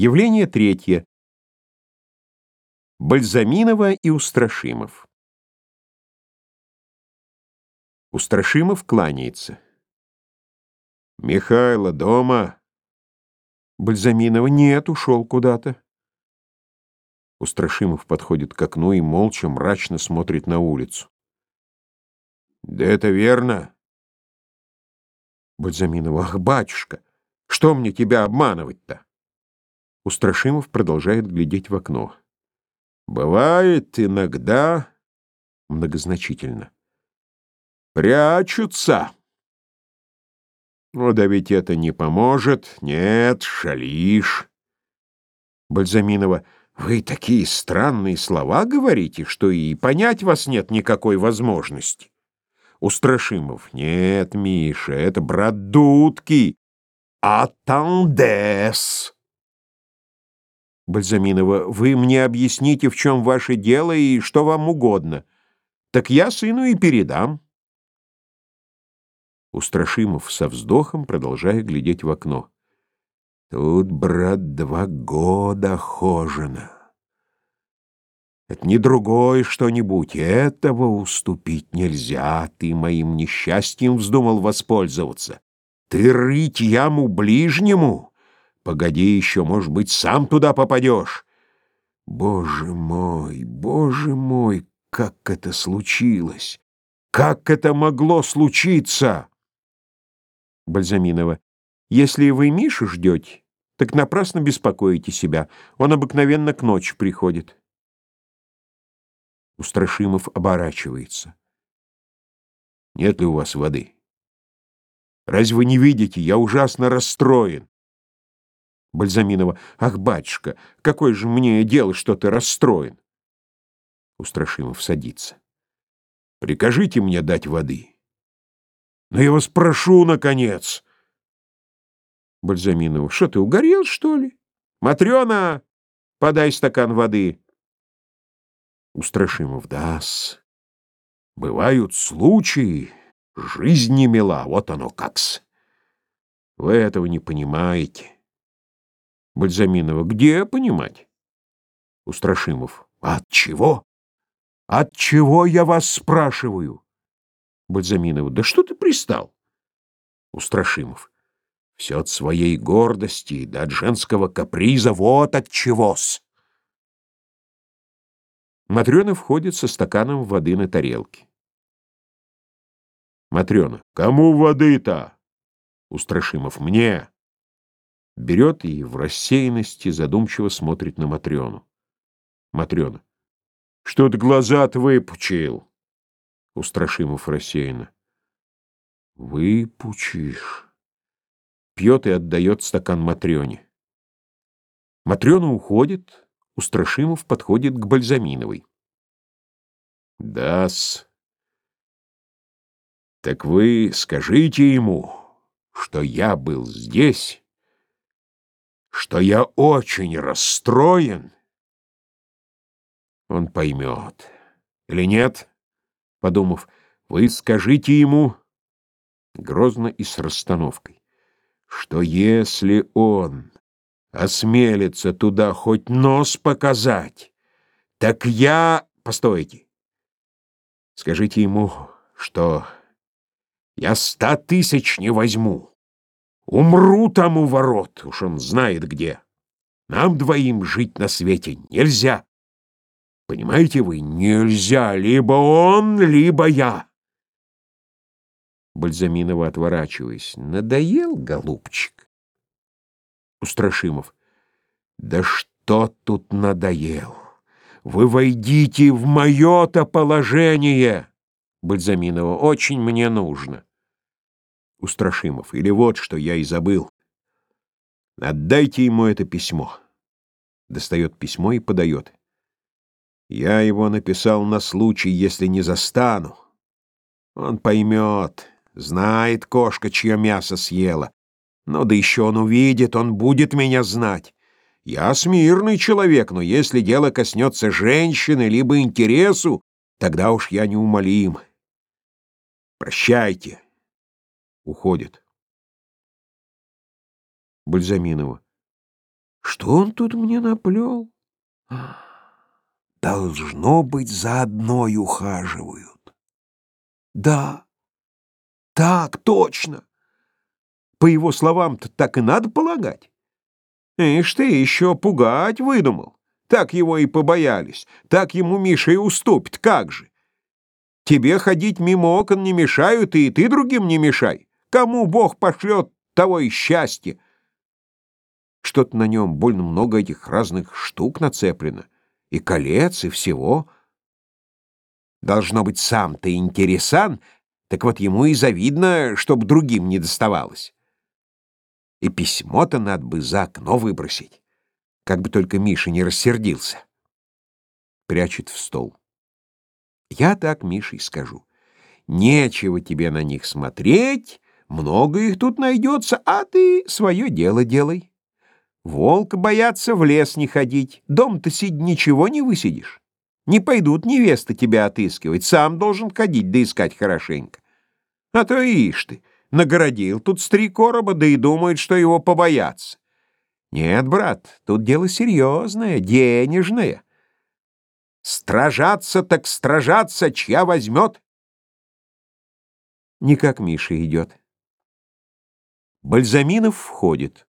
Явление третье. Бальзаминова и Устрашимов. Устрашимов кланяется. «Михайло дома?» Бальзаминова нет, ушел куда-то. Устрашимов подходит к окну и молча, мрачно смотрит на улицу. «Да это верно!» Бальзаминова. «Ах, батюшка, что мне тебя обманывать-то?» Устрашимов продолжает глядеть в окно. «Бывает иногда...» Многозначительно. «Прячутся!» «Ну да ведь это не поможет. Нет, шалишь!» Бальзаминова. «Вы такие странные слова говорите, что и понять вас нет никакой возможности». Устрашимов. «Нет, Миша, это брат Дудки. Атандес!» Бальзаминова, вы мне объясните, в чем ваше дело и что вам угодно. Так я сыну и передам. Устрашимов со вздохом, продолжая глядеть в окно. Тут, брат, два года хожено. Это не другое что-нибудь, этого уступить нельзя. Ты моим несчастьем вздумал воспользоваться. Ты рыть яму ближнему — Погоди еще, может быть, сам туда попадешь. Боже мой, боже мой, как это случилось? Как это могло случиться? Бальзаминова. Если вы Мишу ждете, так напрасно беспокоите себя. Он обыкновенно к ночи приходит. Устрашимов оборачивается. Нет ли у вас воды? Разве вы не видите, я ужасно расстроен. Бальзаминова. Ах, батюшка, какое же мне дело, что ты расстроен? Устрашимов садится. Прикажите мне дать воды. Но я вас прошу, наконец. Бальзаминова. Что ты, угорел, что ли? Матрена, подай стакан воды. Устрашимов. Да-с. Бывают случаи, жизнь не мила, вот оно как-с. Вы этого не понимаете. Бальзаминова. Где понимать? Устрашимов. От чего? От чего я вас спрашиваю? Бальзаминова. Да что ты пристал? Устрашимов. Все от своей гордости, да от женского каприза, вот от чего-с. Матрена входит со стаканом воды на тарелке. Матрена. Кому воды-то? Устрашимов. Мне берет и в рассеянности задумчиво смотрит на Матрёну. Матрёна. Что ты глаза-то выпучил? Устрашимов рассеянно. Выпучишь. Пьет и отдает стакан Матрёне. Матрёна уходит, Устрашимов подходит к Бальзаминовой. Да-с. Так вы скажите ему, что я был здесь что я очень расстроен, он поймет. Или нет? Подумав, вы скажите ему, грозно и с расстановкой, что если он осмелится туда хоть нос показать, так я... Постойте. Скажите ему, что я ста тысяч не возьму. Умру там у ворот, уж он знает где. Нам двоим жить на свете нельзя. Понимаете вы, нельзя, либо он, либо я. Бальзаминова, отворачиваясь. Надоел, голубчик? Устрашимов. Да что тут надоел? Вы войдите в мое-то положение. Бальзаминова. Очень мне нужно. Устрашимов. Или вот что я и забыл. Отдайте ему это письмо. Достает письмо и подает. Я его написал на случай, если не застану. Он поймет, знает кошка, чье мясо съела. Но да еще он увидит, он будет меня знать. Я смирный человек, но если дело коснется женщины либо интересу, тогда уж я неумолим. Прощайте уходит. Бальзаминова. Что он тут мне наплел? Должно быть, за одной ухаживают. Да, так точно. По его словам-то так и надо полагать. Ишь ты, еще пугать выдумал. Так его и побоялись. Так ему Миша и уступит. Как же? Тебе ходить мимо окон не мешают, и ты другим не мешай. Кому Бог пошлет, того и счастье. Что-то на нем больно много этих разных штук нацеплено. И колец, и всего. Должно быть, сам ты интересан, так вот ему и завидно, чтоб другим не доставалось. И письмо-то надо бы за окно выбросить. Как бы только Миша не рассердился. Прячет в стол. Я так Мише скажу. Нечего тебе на них смотреть, много их тут найдется, а ты свое дело делай. Волк боятся в лес не ходить, дом-то сидь ничего не высидишь. Не пойдут невесты тебя отыскивать, сам должен ходить да искать хорошенько. А то ишь ты, Нагородил тут три короба, да и думает, что его побоятся. Нет, брат, тут дело серьезное, денежное. Стражаться так стражаться, чья возьмет. Никак Миша идет. Бальзаминов входит.